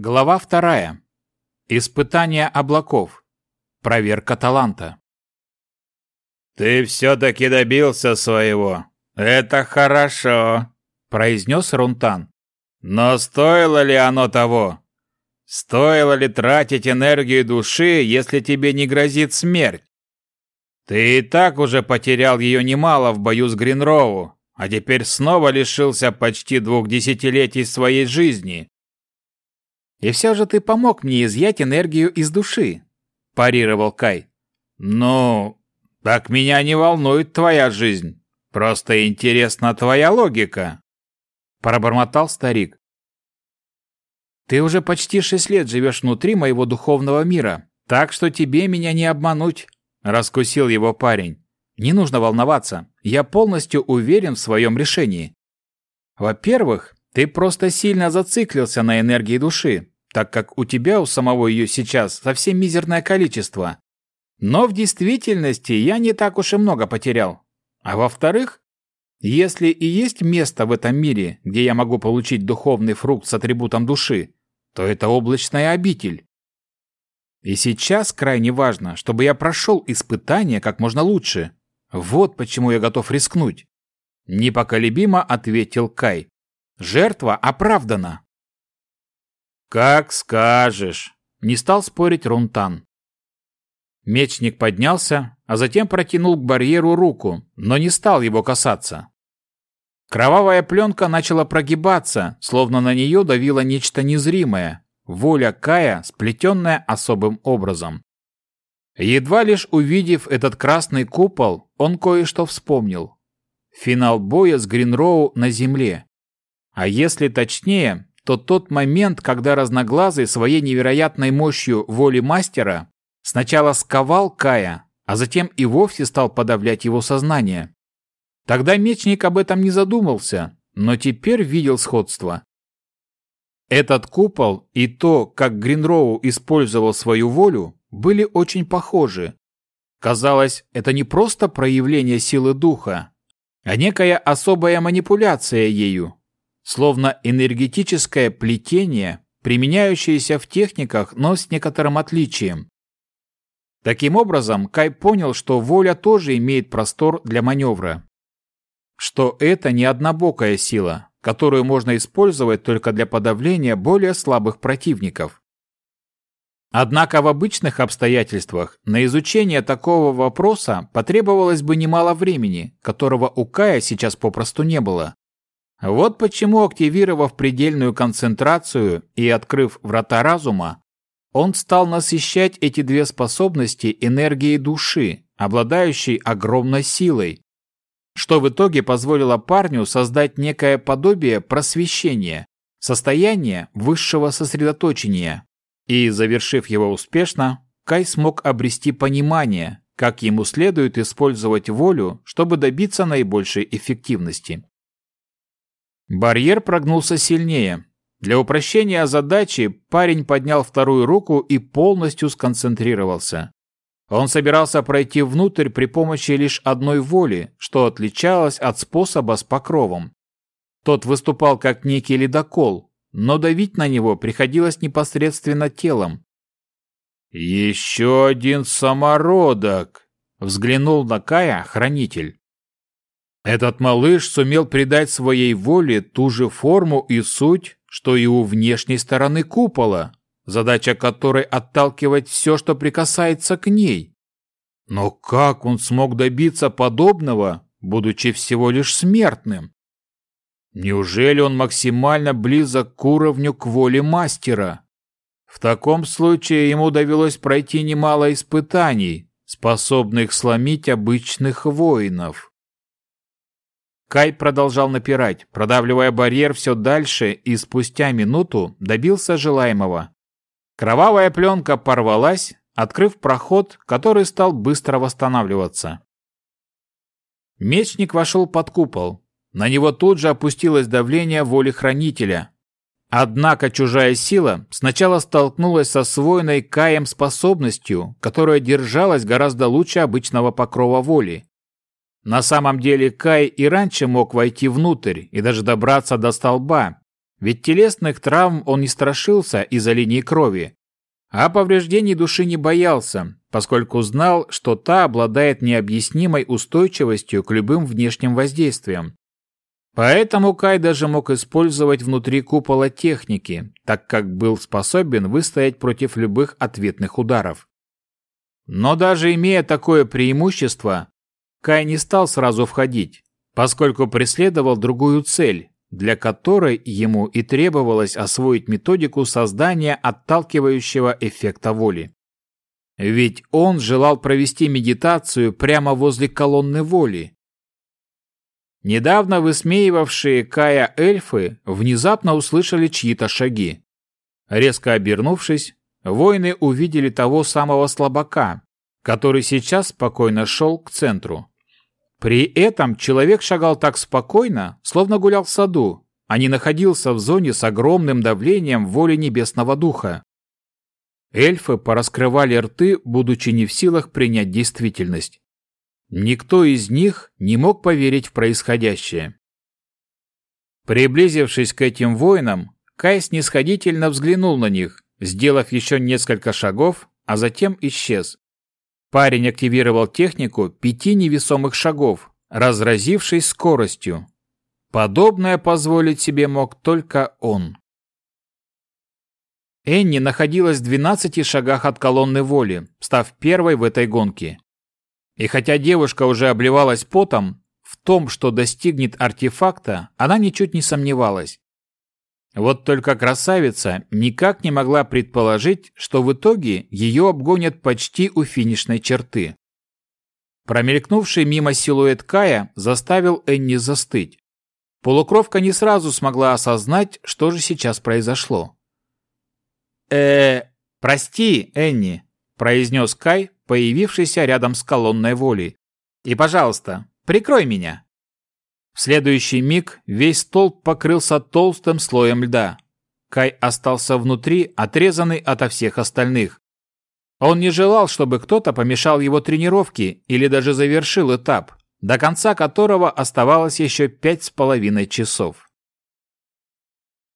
Глава вторая. Испытание облаков. Проверка таланта. «Ты все-таки добился своего. Это хорошо», — произнес Рунтан. «Но стоило ли оно того? Стоило ли тратить энергию души, если тебе не грозит смерть? Ты и так уже потерял ее немало в бою с Гринроу, а теперь снова лишился почти двух десятилетий своей жизни. «И все же ты помог мне изъять энергию из души», – парировал Кай. «Ну, так меня не волнует твоя жизнь. Просто интересна твоя логика», – пробормотал старик. «Ты уже почти шесть лет живешь внутри моего духовного мира, так что тебе меня не обмануть», – раскусил его парень. «Не нужно волноваться, я полностью уверен в своем решении. Во-первых, ты просто сильно зациклился на энергии души, так как у тебя у самого ее сейчас совсем мизерное количество. Но в действительности я не так уж и много потерял. А во-вторых, если и есть место в этом мире, где я могу получить духовный фрукт с атрибутом души, то это облачная обитель. И сейчас крайне важно, чтобы я прошел испытание как можно лучше. Вот почему я готов рискнуть. Непоколебимо ответил Кай. Жертва оправдана. Как скажешь. Не стал спорить Рунтан. Мечник поднялся, а затем протянул к барьеру руку, но не стал его касаться. Кровавая пленка начала прогибаться, словно на нее давило нечто незримое, воля Кая, сплетенная особым образом. Едва лишь увидев этот красный купол, он кое-что вспомнил. Финал боя с Гринроу на земле. А если точнее, то тот момент, когда Разноглазый своей невероятной мощью воли мастера сначала сковал Кая, а затем и вовсе стал подавлять его сознание. Тогда мечник об этом не задумался, но теперь видел сходство. Этот купол и то, как Гринроу использовал свою волю, были очень похожи. Казалось, это не просто проявление силы духа, а некая особая манипуляция ею, словно энергетическое плетение, применяющееся в техниках, но с некоторым отличием. Таким образом, Кай понял, что воля тоже имеет простор для маневра. Что это не однобокая сила, которую можно использовать только для подавления более слабых противников. Однако в обычных обстоятельствах на изучение такого вопроса потребовалось бы немало времени, которого у Кая сейчас попросту не было. Вот почему, активировав предельную концентрацию и открыв врата разума, он стал насыщать эти две способности энергией души, обладающей огромной силой, что в итоге позволило парню создать некое подобие просвещения, состояние высшего сосредоточения. И, завершив его успешно, Кай смог обрести понимание, как ему следует использовать волю, чтобы добиться наибольшей эффективности. Барьер прогнулся сильнее. Для упрощения задачи парень поднял вторую руку и полностью сконцентрировался. Он собирался пройти внутрь при помощи лишь одной воли, что отличалось от способа с покровом. Тот выступал как некий ледокол, но давить на него приходилось непосредственно телом. «Еще один самородок!» — взглянул на Кая хранитель. Этот малыш сумел придать своей воле ту же форму и суть, что и у внешней стороны купола, задача которой отталкивать все, что прикасается к ней. Но как он смог добиться подобного, будучи всего лишь смертным? Неужели он максимально близок к уровню к воле мастера? В таком случае ему довелось пройти немало испытаний, способных сломить обычных воинов. Кай продолжал напирать, продавливая барьер все дальше и спустя минуту добился желаемого. Кровавая пленка порвалась, открыв проход, который стал быстро восстанавливаться. Мечник вошел под купол. На него тут же опустилось давление воли хранителя. Однако чужая сила сначала столкнулась со освоенной Каем способностью, которая держалась гораздо лучше обычного покрова воли. На самом деле Кай и раньше мог войти внутрь и даже добраться до столба, ведь телесных травм он не страшился из-за линии крови, а повреждений души не боялся, поскольку знал, что та обладает необъяснимой устойчивостью к любым внешним воздействиям. Поэтому Кай даже мог использовать внутри купола техники, так как был способен выстоять против любых ответных ударов. Но даже имея такое преимущество, Кай не стал сразу входить, поскольку преследовал другую цель, для которой ему и требовалось освоить методику создания отталкивающего эффекта воли. Ведь он желал провести медитацию прямо возле колонны воли. Недавно высмеивавшие Кая эльфы внезапно услышали чьи-то шаги. Резко обернувшись, воины увидели того самого слабака, который сейчас спокойно шел к центру. При этом человек шагал так спокойно, словно гулял в саду, а не находился в зоне с огромным давлением воли Небесного Духа. Эльфы пораскрывали рты, будучи не в силах принять действительность. Никто из них не мог поверить в происходящее. Приблизившись к этим воинам, Кай снисходительно взглянул на них, сделав еще несколько шагов, а затем исчез. Парень активировал технику пяти невесомых шагов, разразившись скоростью. Подобное позволить себе мог только он. Энни находилась в 12 шагах от колонны воли, став первой в этой гонке. И хотя девушка уже обливалась потом, в том, что достигнет артефакта, она ничуть не сомневалась. Вот только красавица никак не могла предположить, что в итоге ее обгонят почти у финишной черты. Промелькнувший мимо силуэт Кая заставил Энни застыть. Полукровка не сразу смогла осознать, что же сейчас произошло. э прости, Энни», – произнес Кай, появившийся рядом с колонной воли. «И, пожалуйста, прикрой меня». В следующий миг весь столб покрылся толстым слоем льда. Кай остался внутри, отрезанный ото всех остальных. Он не желал, чтобы кто-то помешал его тренировке или даже завершил этап, до конца которого оставалось еще пять с половиной часов.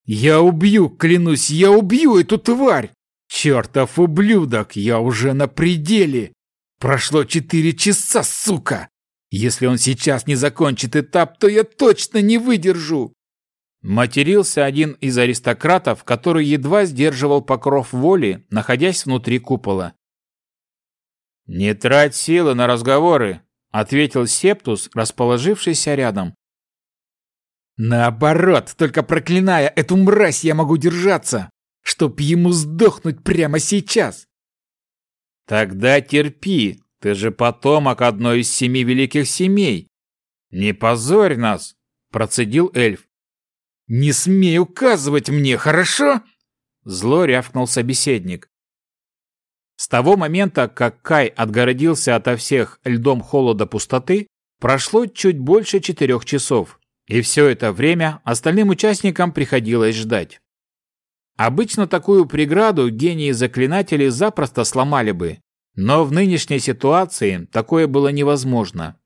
«Я убью, клянусь, я убью эту тварь! Чертов ублюдок, я уже на пределе! Прошло четыре часа, сука! Если он сейчас не закончит этап, то я точно не выдержу!» Матерился один из аристократов, который едва сдерживал покров воли, находясь внутри купола. «Не трать силы на разговоры», — ответил Септус, расположившийся рядом. «Наоборот, только проклиная эту мразь я могу держаться, чтоб ему сдохнуть прямо сейчас!» «Тогда терпи, ты же потомок одной из семи великих семей. Не позорь нас, процедил эльф. Не смей указывать мне, хорошо? Зло рявкнул собеседник. С того момента, как Кай отгородился ото всех льдом холода пустоты, прошло чуть больше четырех часов, и все это время остальным участникам приходилось ждать. Обычно такую преграду гении заклинателей запросто сломали бы, но в нынешней ситуации такое было невозможно.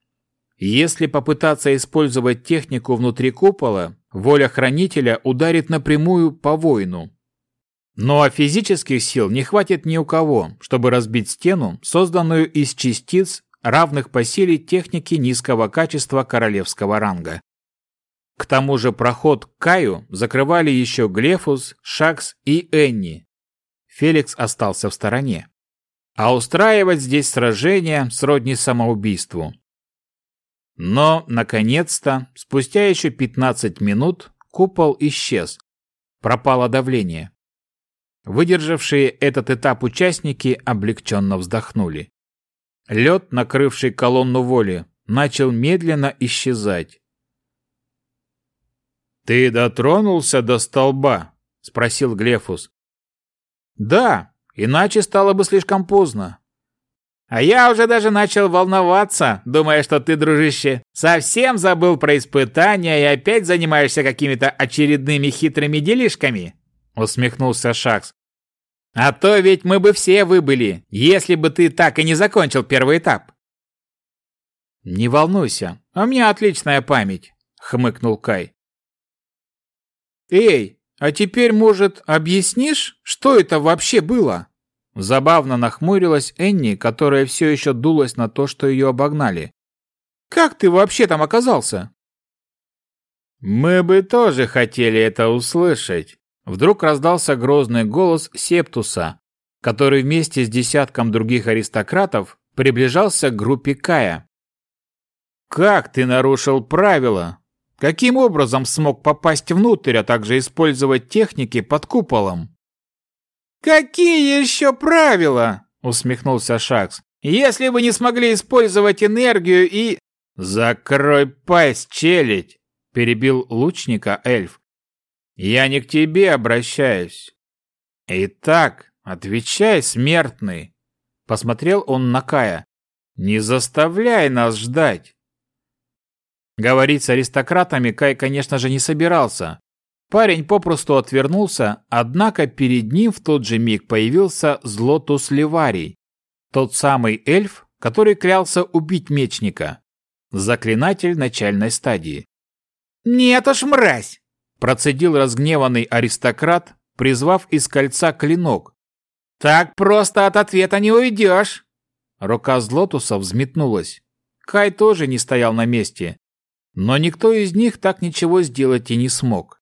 Если попытаться использовать технику внутри купола, воля хранителя ударит напрямую по воину. Ну а физических сил не хватит ни у кого, чтобы разбить стену, созданную из частиц, равных по силе техники низкого качества королевского ранга. К тому же проход к Каю закрывали еще Глефус, Шакс и Энни. Феликс остался в стороне а устраивать здесь сражение сродни самоубийству. Но, наконец-то, спустя еще 15 минут купол исчез. Пропало давление. Выдержавшие этот этап участники облегченно вздохнули. Лед, накрывший колонну воли, начал медленно исчезать. «Ты дотронулся до столба?» — спросил Глефус. «Да, Иначе стало бы слишком поздно. А я уже даже начал волноваться, думая, что ты, дружище, совсем забыл про испытания и опять занимаешься какими-то очередными хитрыми делишками, усмехнулся Шакс. А то ведь мы бы все выбыли, если бы ты так и не закончил первый этап. Не волнуйся, у меня отличная память, хмыкнул Кай. Эй, А теперь, может, объяснишь, что это вообще было?» Забавно нахмурилась Энни, которая все еще дулась на то, что ее обогнали. «Как ты вообще там оказался?» «Мы бы тоже хотели это услышать», Вдруг раздался грозный голос Септуса, который вместе с десятком других аристократов приближался к группе Кая. «Как ты нарушил правила? Каким образом смог попасть внутрь, а также использовать техники под куполом?» «Какие еще правила?» — усмехнулся Шакс. «Если вы не смогли использовать энергию и...» «Закрой пасть, челядь!» — перебил лучника эльф. Я не к тебе обращаюсь. Итак, отвечай, смертный. Посмотрел он на Кая. Не заставляй нас ждать. Говорить с аристократами Кай, конечно же, не собирался. Парень попросту отвернулся, однако перед ним в тот же миг появился Злотус Ливарий, тот самый эльф, который клялся убить мечника, заклинатель начальной стадии. «Нет уж, мразь! Процедил разгневанный аристократ, призвав из кольца клинок. «Так просто от ответа не уйдешь!» Рука Злотуса взметнулась. Кай тоже не стоял на месте, но никто из них так ничего сделать и не смог.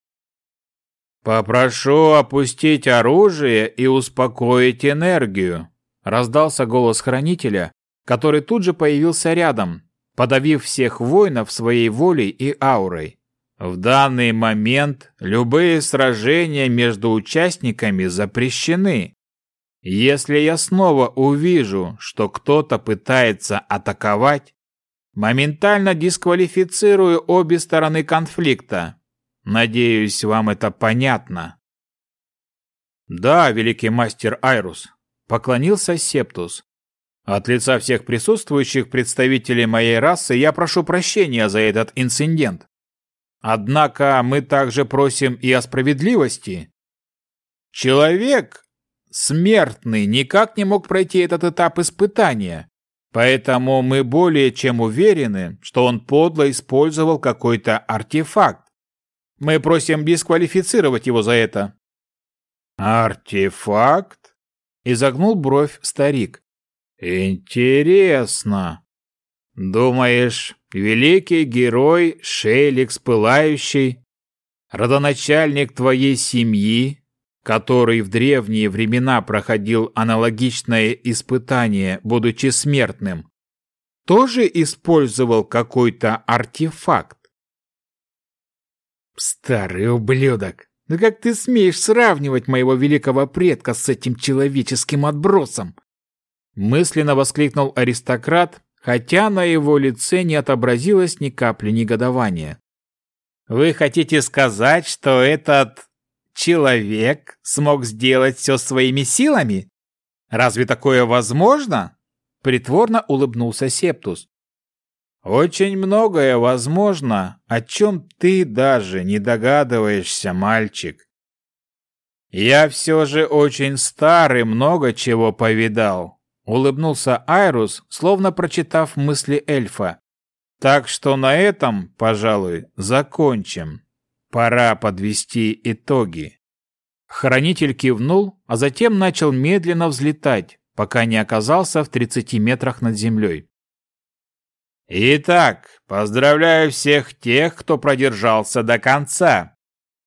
«Попрошу опустить оружие и успокоить энергию», раздался голос хранителя, который тут же появился рядом, подавив всех воинов своей волей и аурой. В данный момент любые сражения между участниками запрещены. Если я снова увижу, что кто-то пытается атаковать, моментально дисквалифицирую обе стороны конфликта. Надеюсь, вам это понятно. Да, великий мастер Айрус, поклонился Септус. От лица всех присутствующих представителей моей расы я прошу прощения за этот инцидент. Однако мы также просим и о справедливости. Человек, смертный, никак не мог пройти этот этап испытания, поэтому мы более чем уверены, что он подло использовал какой-то артефакт. Мы просим дисквалифицировать его за это. Артефакт? Изогнул бровь старик. Интересно. Думаешь, великий герой Шеликс Пылающий, родоначальник твоей семьи, который в древние времена проходил аналогичное испытание, будучи смертным, тоже использовал какой-то артефакт? Старый ублюдок, ну как ты смеешь сравнивать моего великого предка с этим человеческим отбросом? Мысленно воскликнул аристократ, хотя на его лице не отобразилось ни капли негодования. «Вы хотите сказать, что этот человек смог сделать все своими силами? Разве такое возможно?» Притворно улыбнулся Септус. «Очень многое возможно, о чем ты даже не догадываешься, мальчик. Я все же очень старый, много чего повидал. Улыбнулся Айрус, словно прочитав мысли эльфа. Так что на этом, пожалуй, закончим. Пора подвести итоги. Хранитель кивнул, а затем начал медленно взлетать, пока не оказался в 30 метрах над землей. Итак, поздравляю всех тех, кто продержался до конца.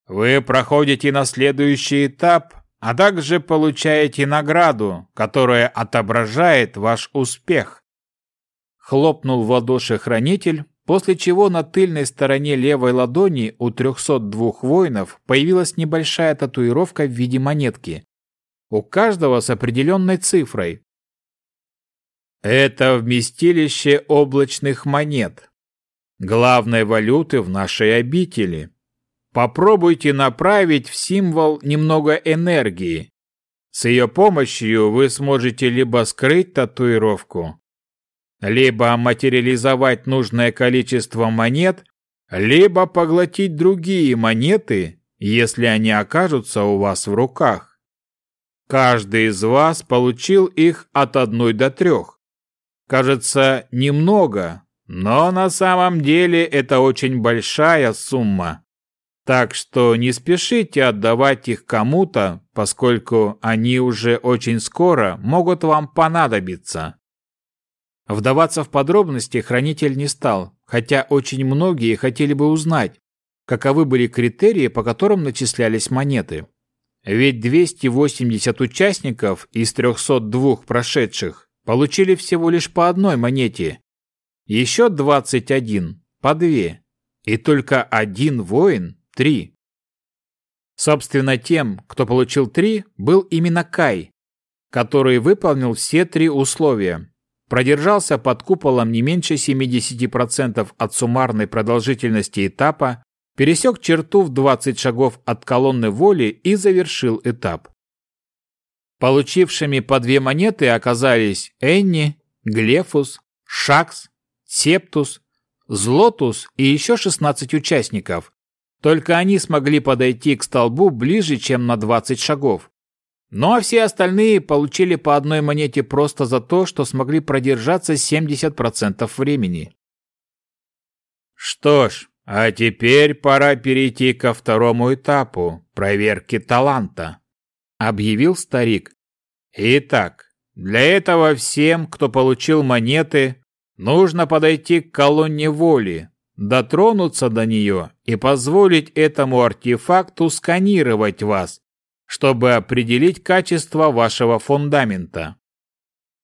Вы проходите на следующий этап а также получаете награду, которая отображает ваш успех. Хлопнул в ладоши хранитель, после чего на тыльной стороне левой ладони у 302 воинов появилась небольшая татуировка в виде монетки. У каждого с определенной цифрой. Это вместилище облачных монет, главной валюты в нашей обители. Попробуйте направить в символ немного энергии. С ее помощью вы сможете либо скрыть татуировку, либо материализовать нужное количество монет, либо поглотить другие монеты, если они окажутся у вас в руках. Каждый из вас получил их от одной до трех. Кажется, немного, но на самом деле это очень большая сумма. Так что не спешите отдавать их кому-то, поскольку они уже очень скоро могут вам понадобиться. Вдаваться в подробности хранитель не стал, хотя очень многие хотели бы узнать, каковы были критерии, по которым начислялись монеты. Ведь 280 участников из 302 прошедших получили всего лишь по одной монете. Еще 21 по две. И только один воин – три. Собственно, тем, кто получил три, был именно Кай, который выполнил все три условия. Продержался под куполом не меньше 70% от суммарной продолжительности этапа пересек черту в 20 шагов от колонны воли и завершил этап. Получившими по две монеты оказались Энни, Глефус, Шакс, Септус, Злотус и еще 16 участников. Только они смогли подойти к столбу ближе, чем на 20 шагов. Ну а все остальные получили по одной монете просто за то, что смогли продержаться 70% времени. Что ж, а теперь пора перейти ко второму этапу проверки таланта, объявил старик. Итак, для этого всем, кто получил монеты, нужно подойти к колонне воли, дотронуться до нее и позволить этому артефакту сканировать вас, чтобы определить качество вашего фундамента.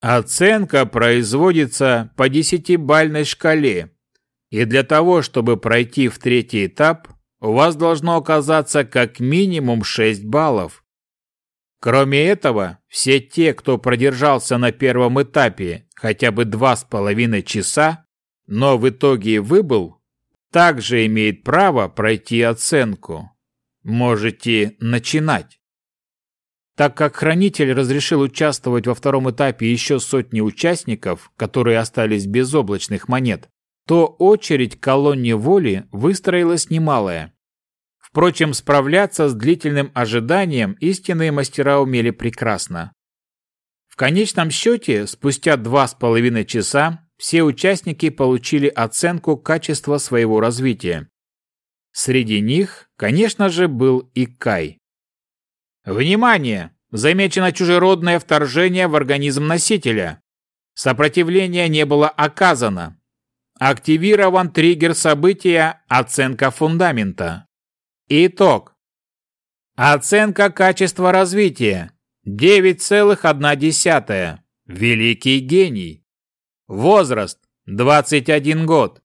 Оценка производится по десятибальной шкале, и для того, чтобы пройти в третий этап, у вас должно оказаться как минимум 6 баллов. Кроме этого, все те, кто продержался на первом этапе хотя бы два с половиной часа, но в итоге выбыл, также имеет право пройти оценку. Можете начинать. Так как хранитель разрешил участвовать во втором этапе еще сотни участников, которые остались без облачных монет, то очередь колонне воли выстроилась немалая. Впрочем, справляться с длительным ожиданием истинные мастера умели прекрасно. В конечном счете, спустя два с половиной часа, все участники получили оценку качества своего развития. Среди них, конечно же, был и Кай. Внимание! Замечено чужеродное вторжение в организм носителя. Сопротивления не было оказано. Активирован триггер события «Оценка фундамента». Итог. Оценка качества развития 9,1. Великий гений. Возраст 21 год.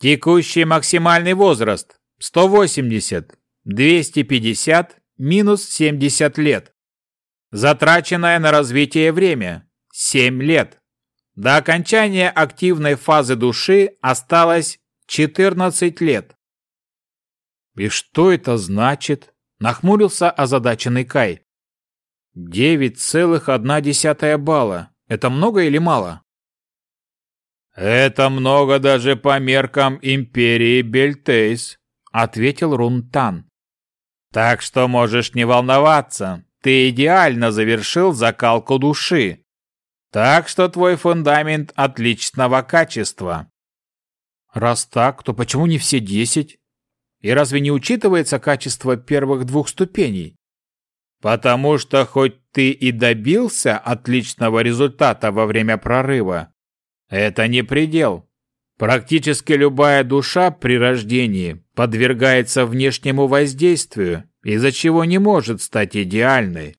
Текущий максимальный возраст 180, 250, минус 70 лет. Затраченное на развитие время 7 лет. До окончания активной фазы души осталось 14 лет. «И что это значит?» – нахмурился озадаченный Кай. «Девять целых одна десятая балла. Это много или мало?» «Это много даже по меркам империи Бельтейс», — ответил Рунтан. «Так что можешь не волноваться. Ты идеально завершил закалку души. Так что твой фундамент отличного качества. Раз так, то почему не все десять? И разве не учитывается качество первых двух ступеней? Потому что хоть ты и добился отличного результата во время прорыва, это не предел. Практически любая душа при рождении подвергается внешнему воздействию, из-за чего не может стать идеальной.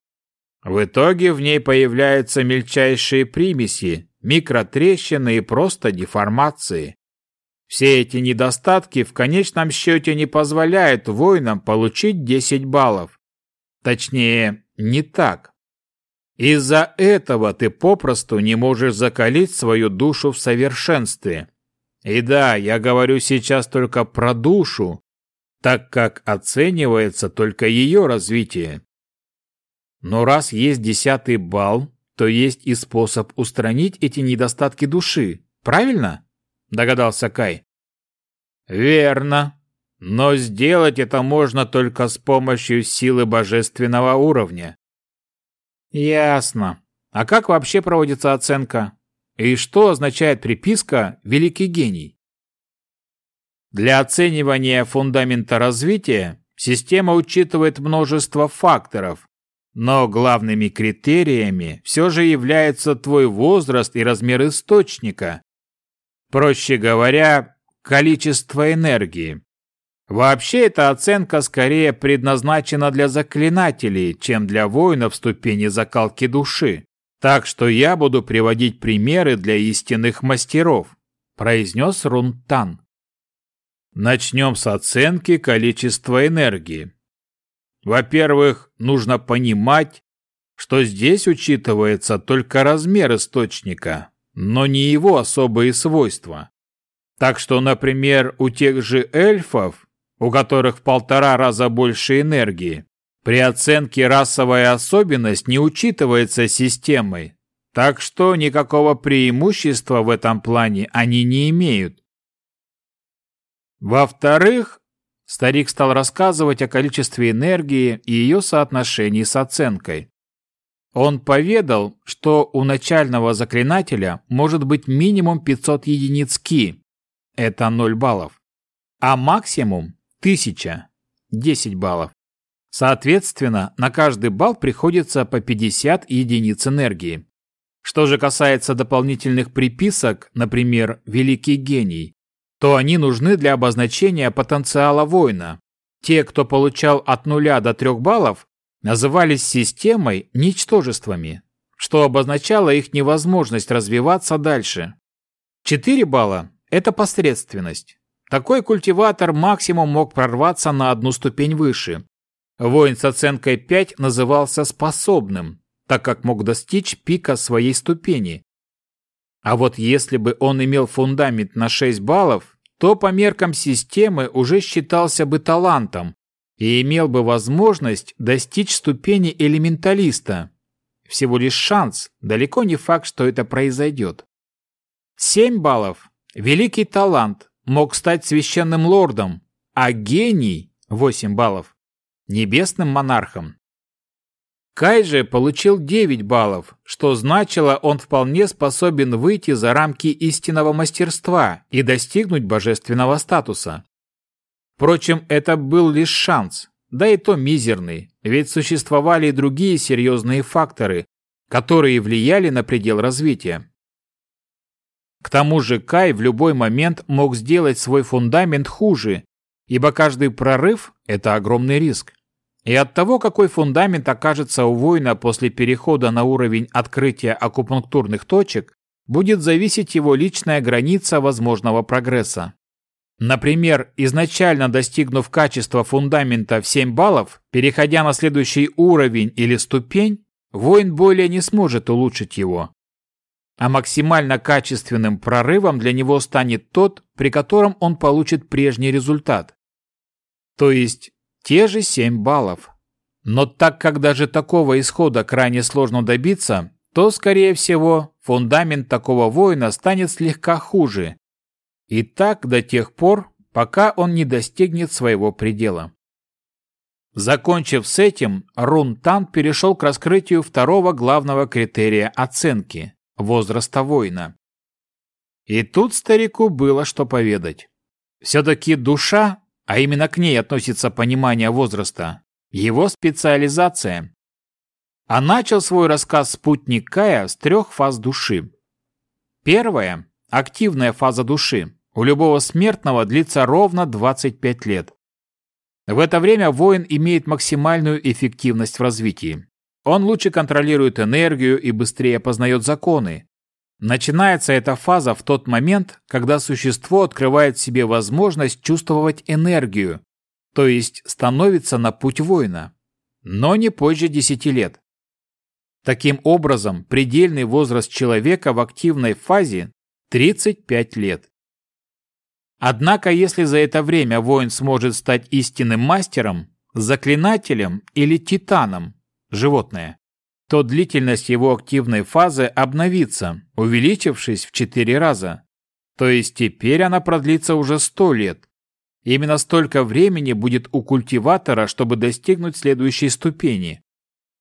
В итоге в ней появляются мельчайшие примеси, микротрещины и просто деформации. Все эти недостатки в конечном счете не позволяют воинам получить 10 баллов. Точнее, не так. Из-за этого ты попросту не можешь закалить свою душу в совершенстве. И да, я говорю сейчас только про душу, так как оценивается только ее развитие. Но раз есть десятый балл, то есть и способ устранить эти недостатки души, правильно? Догадался Кай. Верно. Но сделать это можно только с помощью силы божественного уровня. Ясно. А как вообще проводится оценка? И что означает приписка «великий гений»? Для оценивания фундамента развития система учитывает множество факторов, но главными критериями все же является твой возраст и размер источника. Проще говоря, количество энергии. Вообще эта оценка скорее предназначена для заклинателей, чем для воинов ступени закалки души. Так что я буду приводить примеры для истинных мастеров, произнес Рунтан. Начнем с оценки количества энергии. Во-первых, нужно понимать, что здесь учитывается только размер источника, но не его особые свойства. Так что, например, у тех же эльфов, у которых в полтора раза больше энергии, при оценке расовая особенность не учитывается системой, так что никакого преимущества в этом плане они не имеют. Во-вторых, Старик стал рассказывать о количестве энергии и ее соотношении с оценкой. Он поведал, что у начального заклинателя может быть минимум 500 единиц ки, это 0 баллов, а максимум 1000, 10 баллов. Соответственно, на каждый балл приходится по 50 единиц энергии. Что же касается дополнительных приписок, например, «Великий гений», то они нужны для обозначения потенциала воина. Те, кто получал от нуля до трех баллов, назывались системой ничтожествами, что обозначало их невозможность развиваться дальше. 4 балла – это посредственность. Такой культиватор максимум мог прорваться на одну ступень выше. Воин с оценкой 5 назывался способным, так как мог достичь пика своей ступени, а вот если бы он имел фундамент на 6 баллов, то по меркам системы уже считался бы талантом и имел бы возможность достичь ступени элементалиста. Всего лишь шанс, далеко не факт, что это произойдет. 7 баллов. Великий талант мог стать священным лордом, а гений 8 баллов небесным монархом. Кай же получил 9 баллов, что значило, он вполне способен выйти за рамки истинного мастерства и достигнуть божественного статуса. Впрочем, это был лишь шанс, да и то мизерный, ведь существовали и другие серьезные факторы, которые влияли на предел развития. К тому же Кай в любой момент мог сделать свой фундамент хуже, ибо каждый прорыв – это огромный риск. И от того, какой фундамент окажется у воина после перехода на уровень открытия акупунктурных точек, будет зависеть его личная граница возможного прогресса. Например, изначально достигнув качества фундамента в 7 баллов, переходя на следующий уровень или ступень, воин более не сможет улучшить его. А максимально качественным прорывом для него станет тот, при котором он получит прежний результат. То есть те же 7 баллов. Но так как даже такого исхода крайне сложно добиться, то, скорее всего, фундамент такого воина станет слегка хуже. И так до тех пор, пока он не достигнет своего предела. Закончив с этим, Рун Тан перешел к раскрытию второго главного критерия оценки – возраста воина. И тут старику было что поведать. Все-таки душа а именно к ней относится понимание возраста, его специализация. А начал свой рассказ спутник Кая с трех фаз души. Первая – активная фаза души. У любого смертного длится ровно 25 лет. В это время воин имеет максимальную эффективность в развитии. Он лучше контролирует энергию и быстрее познает законы. Начинается эта фаза в тот момент, когда существо открывает себе возможность чувствовать энергию, то есть становится на путь воина, но не позже 10 лет. Таким образом, предельный возраст человека в активной фазе 35 лет. Однако, если за это время воин сможет стать истинным мастером, заклинателем или титаном, животное, то длительность его активной фазы обновится, увеличившись в 4 раза. То есть теперь она продлится уже 100 лет. Именно столько времени будет у культиватора, чтобы достигнуть следующей ступени.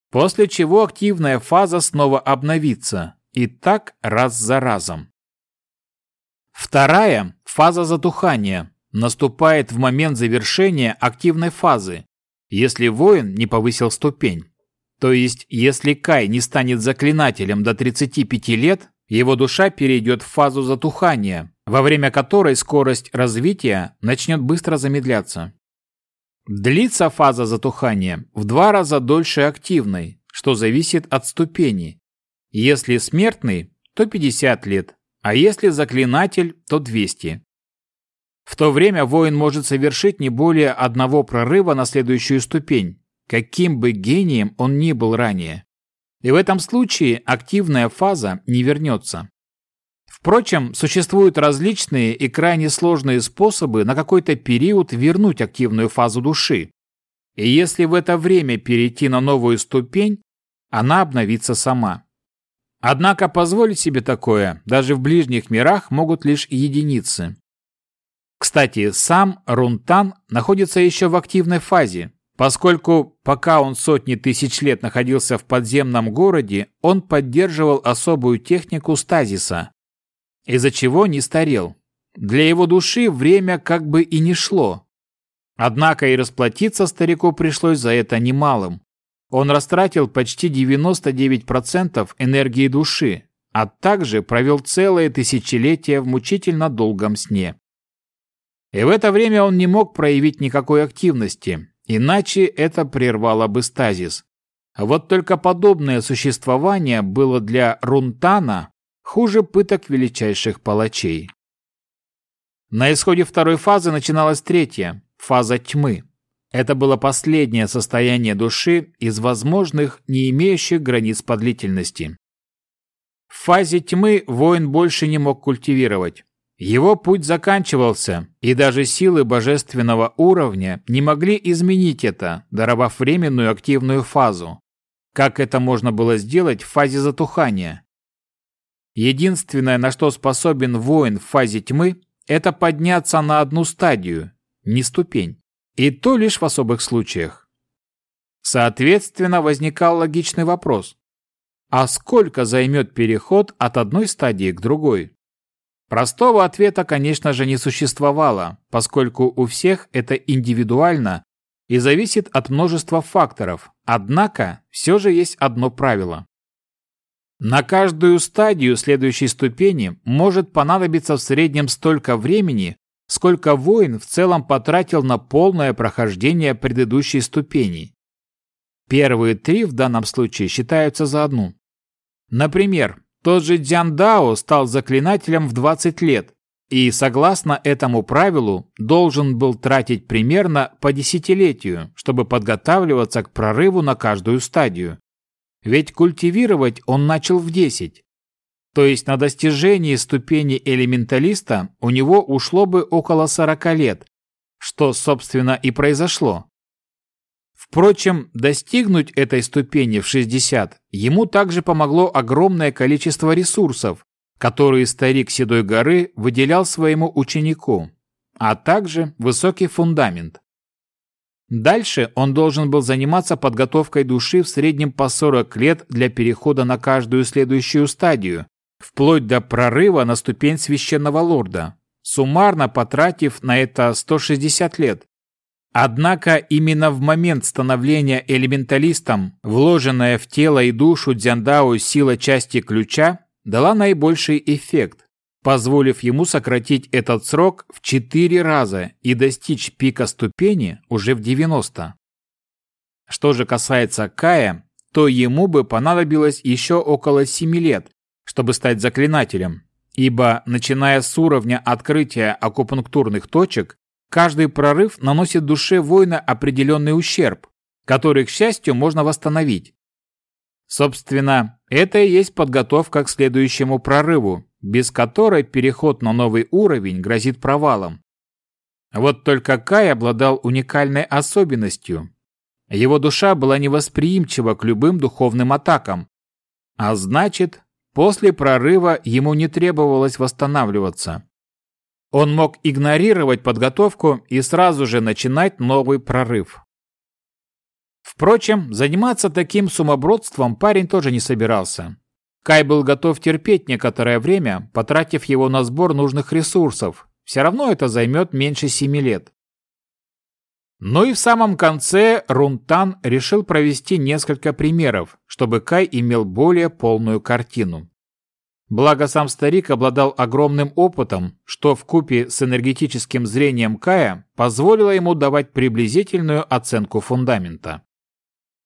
После чего активная фаза снова обновится. И так раз за разом. Вторая – фаза затухания. наступает в момент завершения активной фазы, если воин не повысил ступень. То есть, если Кай не станет заклинателем до 35 лет, его душа перейдет в фазу затухания, во время которой скорость развития начнет быстро замедляться. Длится фаза затухания в два раза дольше активной, что зависит от ступени. Если смертный, то 50 лет, а если заклинатель, то 200. В то время воин может совершить не более одного прорыва на следующую ступень, каким бы гением он ни был ранее. И в этом случае активная фаза не вернется. Впрочем, существуют различные и крайне сложные способы на какой-то период вернуть активную фазу души. И если в это время перейти на новую ступень, она обновится сама. Однако позволить себе такое даже в ближних мирах могут лишь единицы. Кстати, сам Рунтан находится еще в активной фазе, поскольку пока он сотни тысяч лет находился в подземном городе, он поддерживал особую технику стазиса, из-за чего не старел. Для его души время как бы и не шло. Однако и расплатиться старику пришлось за это немалым. Он растратил почти 99% энергии души, а также провел целое тысячелетие в мучительно долгом сне. И в это время он не мог проявить никакой активности, иначе это прервало бы стазис. Вот только подобное существование было для Рунтана хуже пыток величайших палачей. На исходе второй фазы начиналась третья, фаза тьмы. Это было последнее состояние души из возможных, не имеющих границ по длительности. В фазе тьмы воин больше не мог культивировать. Его путь заканчивался, и даже силы божественного уровня не могли изменить это, даровав временную активную фазу. Как это можно было сделать в фазе затухания? Единственное, на что способен воин в фазе тьмы, это подняться на одну стадию, не ступень. И то лишь в особых случаях. Соответственно, возникал логичный вопрос. А сколько займет переход от одной стадии к другой? Простого ответа, конечно же, не существовало, поскольку у всех это индивидуально и зависит от множества факторов, однако все же есть одно правило. На каждую стадию следующей ступени может понадобиться в среднем столько времени, сколько воин в целом потратил на полное прохождение предыдущей ступени. Первые три в данном случае считаются за одну. Например, тот же Дзян Дао стал заклинателем в 20 лет и, согласно этому правилу, должен был тратить примерно по десятилетию, чтобы подготавливаться к прорыву на каждую стадию. Ведь культивировать он начал в 10. То есть на достижение ступени элементалиста у него ушло бы около 40 лет, что, собственно, и произошло. Впрочем, достигнуть этой ступени в 60 ему также помогло огромное количество ресурсов, которые старик Седой горы выделял своему ученику, а также высокий фундамент. Дальше он должен был заниматься подготовкой души в среднем по 40 лет для перехода на каждую следующую стадию, вплоть до прорыва на ступень священного лорда, суммарно потратив на это 160 лет. Однако именно в момент становления элементалистом, вложенная в тело и душу Дзяндао сила части ключа дала наибольший эффект, позволив ему сократить этот срок в 4 раза и достичь пика ступени уже в 90. Что же касается Кая, то ему бы понадобилось еще около 7 лет, чтобы стать заклинателем, ибо, начиная с уровня открытия акупунктурных точек, каждый прорыв наносит душе воина определенный ущерб, который, к счастью, можно восстановить. Собственно, это и есть подготовка к следующему прорыву, без которой переход на новый уровень грозит провалом. Вот только Кай обладал уникальной особенностью. Его душа была невосприимчива к любым духовным атакам, а значит, после прорыва ему не требовалось восстанавливаться. Он мог игнорировать подготовку и сразу же начинать новый прорыв. Впрочем, заниматься таким сумасбродством парень тоже не собирался. Кай был готов терпеть некоторое время, потратив его на сбор нужных ресурсов, все равно это займет меньше семи лет. Но и в самом конце Рунтан решил провести несколько примеров, чтобы Кай имел более полную картину. Благо сам старик обладал огромным опытом, что в купе с энергетическим зрением Кая позволило ему давать приблизительную оценку фундамента.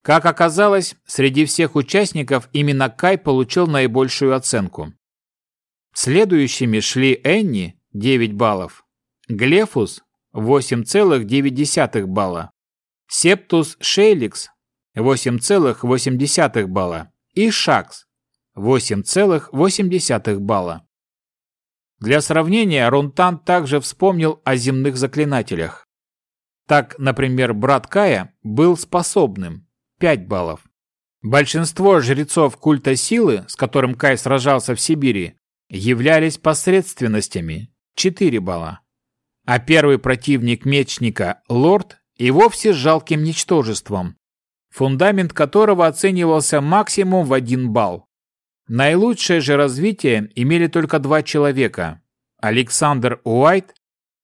Как оказалось, среди всех участников именно Кай получил наибольшую оценку. Следующими шли Энни 9 баллов, Глефус 8,9 балла, Септус Шейликс 8,8 балла и Шакс 8,8 балла. Для сравнения, Рунтан также вспомнил о земных заклинателях. Так, например, брат Кая был способным 5 баллов. Большинство жрецов культа силы, с которым Кай сражался в Сибири, являлись посредственностями 4 балла а первый противник мечника, лорд, и вовсе жалким ничтожеством, фундамент которого оценивался максимум в один балл. Наилучшее же развитие имели только два человека – Александр Уайт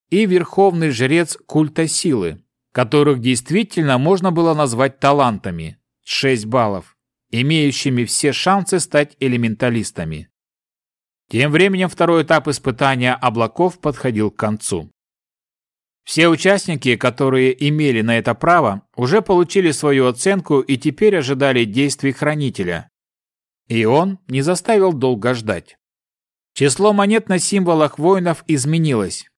и верховный жрец культа силы, которых действительно можно было назвать талантами – 6 баллов, имеющими все шансы стать элементалистами. Тем временем второй этап испытания облаков подходил к концу. Все участники, которые имели на это право, уже получили свою оценку и теперь ожидали действий хранителя. И он не заставил долго ждать. Число монет на символах воинов изменилось.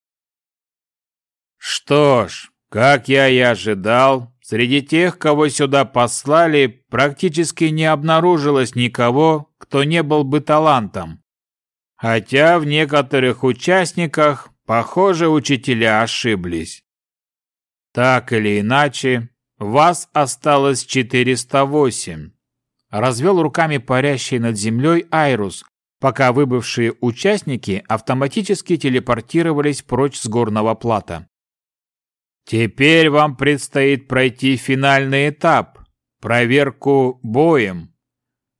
Что ж, как я и ожидал, среди тех, кого сюда послали, практически не обнаружилось никого, кто не был бы талантом. Хотя в некоторых участниках Похоже, учителя ошиблись. Так или иначе, вас осталось 408. Развел руками парящий над землей Айрус, пока выбывшие участники автоматически телепортировались прочь с горного плата. Теперь вам предстоит пройти финальный этап – проверку боем.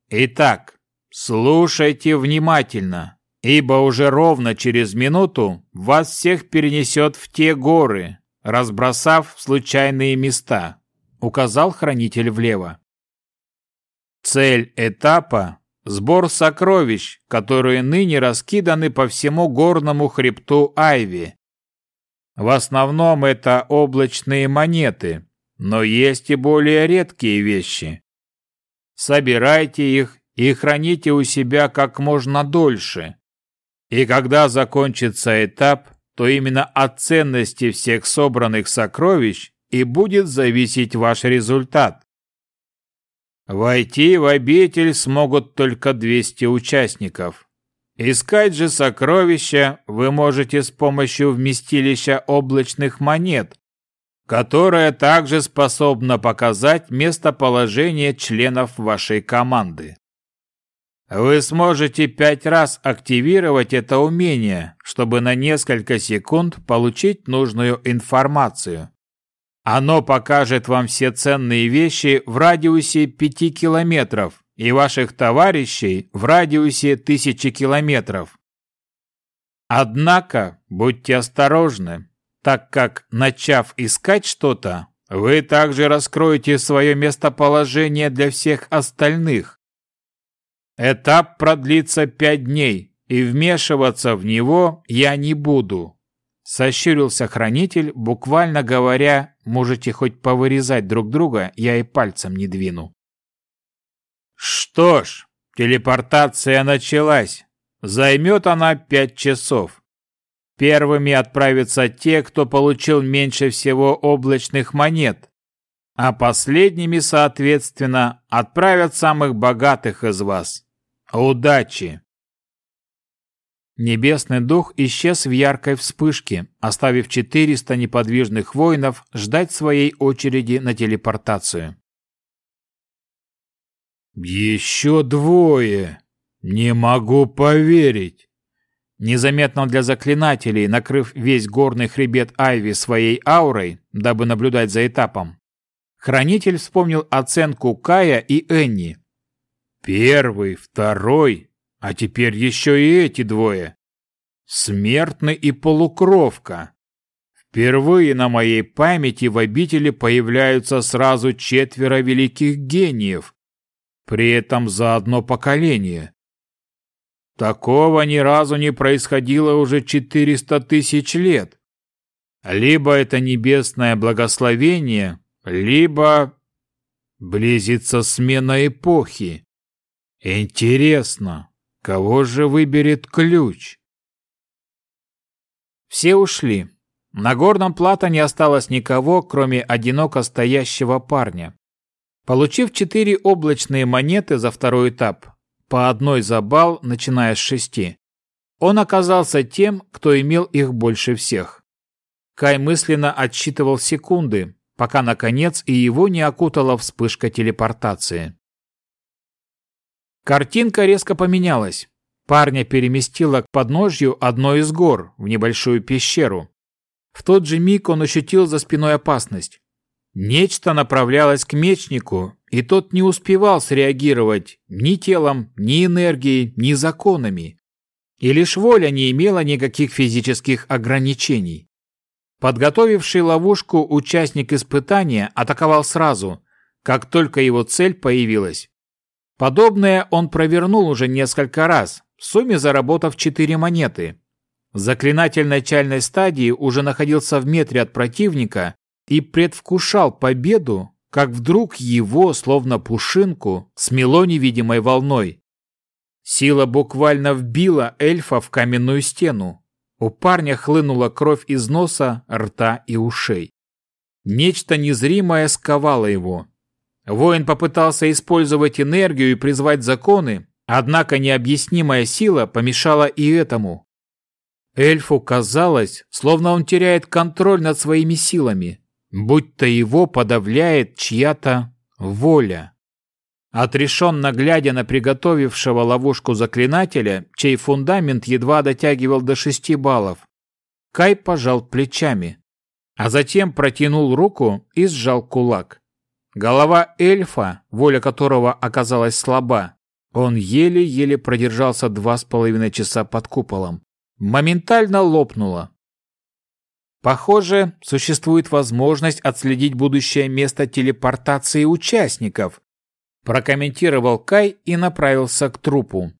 Итак, слушайте внимательно ибо уже ровно через минуту вас всех перенесет в те горы, разбросав в случайные места», — указал хранитель влево. Цель этапа — сбор сокровищ, которые ныне раскиданы по всему горному хребту Айви. В основном это облачные монеты, но есть и более редкие вещи. Собирайте их и храните у себя как можно дольше, и когда закончится этап, то именно от ценности всех собранных сокровищ и будет зависеть ваш результат. Войти в обитель смогут только 200 участников. Искать же сокровища вы можете с помощью вместилища облачных монет, которое также способно показать местоположение членов вашей команды. Вы сможете пять раз активировать это умение, чтобы на несколько секунд получить нужную информацию. Оно покажет вам все ценные вещи в радиусе 5 километров и ваших товарищей в радиусе 1000 километров. Однако будьте осторожны, так как, начав искать что-то, вы также раскроете свое местоположение для всех остальных, Этап продлится пять дней, и вмешиваться в него я не буду. Сощурился хранитель, буквально говоря, можете хоть повырезать друг друга, я и пальцем не двину. Что ж, телепортация началась. Займет она пять часов. Первыми отправятся те, кто получил меньше всего облачных монет, а последними, соответственно, отправят самых богатых из вас. Удачи! Небесный дух исчез в яркой вспышке, оставив 400 неподвижных воинов ждать своей очереди на телепортацию. «Еще двое! Не могу поверить!» Незаметно для заклинателей, накрыв весь горный хребет Айви своей аурой, дабы наблюдать за этапом, хранитель вспомнил оценку Кая и Энни, Первый, второй, а теперь еще и эти двое. Смертный и полукровка. Впервые на моей памяти в обители появляются сразу четверо великих гениев, при этом за одно поколение. Такого ни разу не происходило уже 400 тысяч лет. Либо это небесное благословение, либо близится смена эпохи. Интересно, кого же выберет ключ? Все ушли. На горном плато не осталось никого, кроме одиноко стоящего парня. Получив четыре облачные монеты за второй этап, по одной за бал, начиная с шести, он оказался тем, кто имел их больше всех. Кай мысленно отсчитывал секунды, пока, наконец, и его не окутала вспышка телепортации. Картинка резко поменялась. Парня переместило к подножью одной из гор, в небольшую пещеру. В тот же миг он ощутил за спиной опасность. Нечто направлялось к мечнику, и тот не успевал среагировать ни телом, ни энергией, ни законами. И лишь воля не имела никаких физических ограничений. Подготовивший ловушку участник испытания атаковал сразу, как только его цель появилась. Подобное он провернул уже несколько раз, в сумме заработав 4 монеты. Заклинатель начальной стадии уже находился в метре от противника и предвкушал победу, как вдруг его, словно пушинку, смело невидимой волной. Сила буквально вбила эльфа в каменную стену. У парня хлынула кровь из носа, рта и ушей. Нечто незримое сковало его. Воин попытался использовать энергию и призвать законы, однако необъяснимая сила помешала и этому. Эльфу казалось, словно он теряет контроль над своими силами, будто его подавляет чья-то воля. Отрешенно глядя на приготовившего ловушку заклинателя, чей фундамент едва дотягивал до шести баллов, Кай пожал плечами, а затем протянул руку и сжал кулак. Голова эльфа, воля которого оказалась слаба, он еле-еле продержался два с половиной часа под куполом, моментально лопнула. Похоже, существует возможность отследить будущее место телепортации участников, прокомментировал Кай и направился к трупу.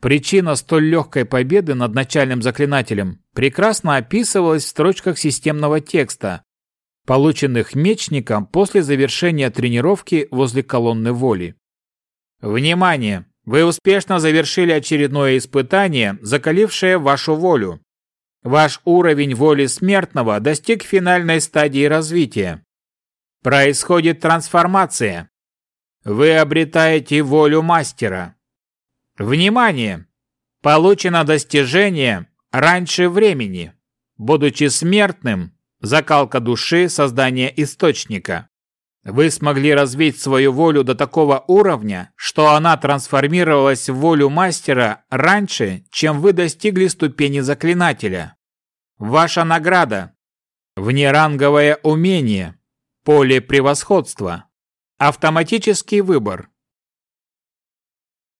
Причина столь легкой победы над начальным заклинателем прекрасно описывалась в строчках системного текста, полученных мечником после завершения тренировки возле колонны воли. Внимание! Вы успешно завершили очередное испытание, закалившее вашу волю. Ваш уровень воли смертного достиг финальной стадии развития. Происходит трансформация. Вы обретаете волю мастера. Внимание! Получено достижение раньше времени. Будучи смертным, закалка души, создание источника. Вы смогли развить свою волю до такого уровня, что она трансформировалась в волю мастера раньше, чем вы достигли ступени заклинателя. Ваша награда – внеранговое умение, поле превосходства. Автоматический выбор.